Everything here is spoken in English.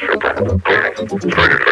Turn it up.